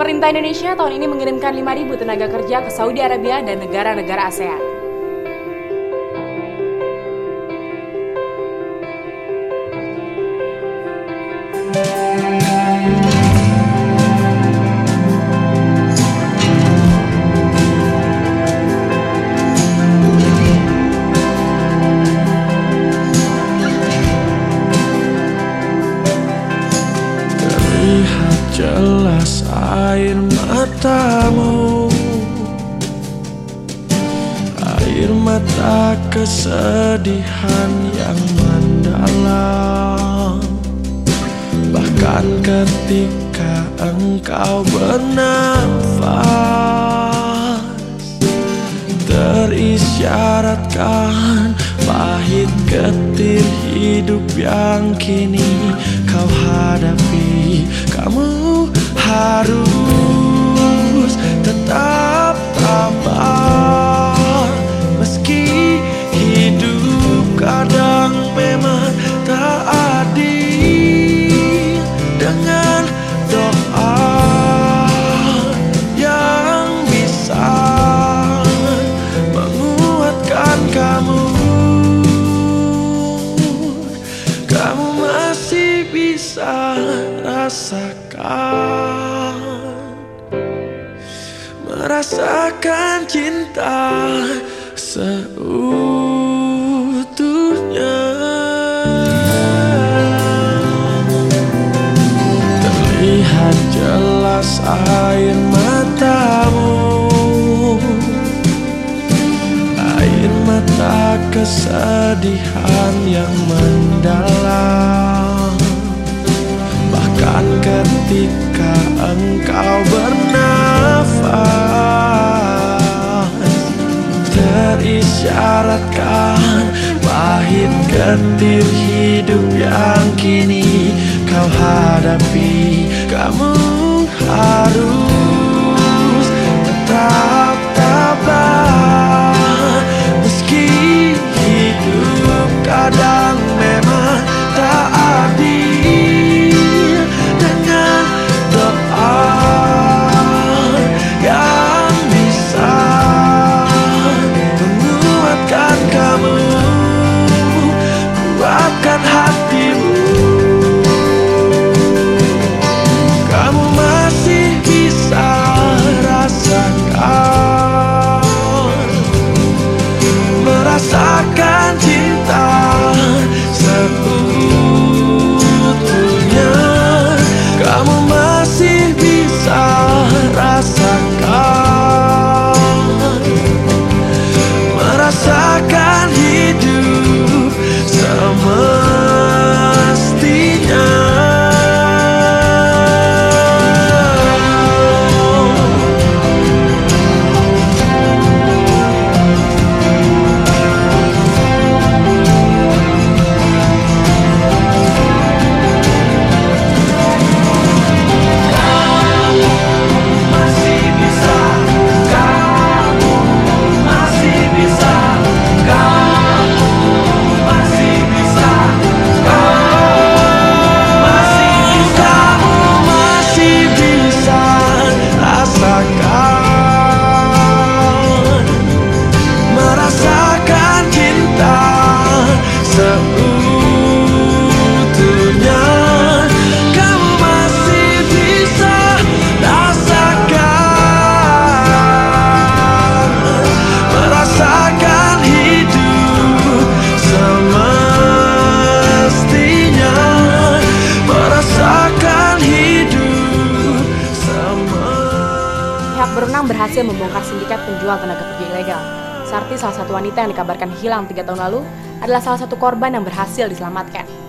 Pemerintah Indonesia tahun ini mengirimkan 5.000 tenaga kerja ke Saudi Arabia dan negara-negara ASEAN. Matamu Air mata kesedihan yang mendalam. Bahkan ketika engkau bernafas Terisyaratkan pahit getir hidup yang kini kau hadapi. Kamu harus masih bisa rasakan Merasakan cinta seutuhnya. Terlihat jelas air matamu mata kesedihan yang mendalam. Bahkan ketika engkau bernafas Terisyaratkan pahit getir hidup yang kini kau hadapi Kamu harus berhasil membongkar sindikat penjual tenaga kerja ilegal. Sarti, salah satu wanita yang dikabarkan hilang tiga tahun lalu, adalah salah satu korban yang berhasil diselamatkan.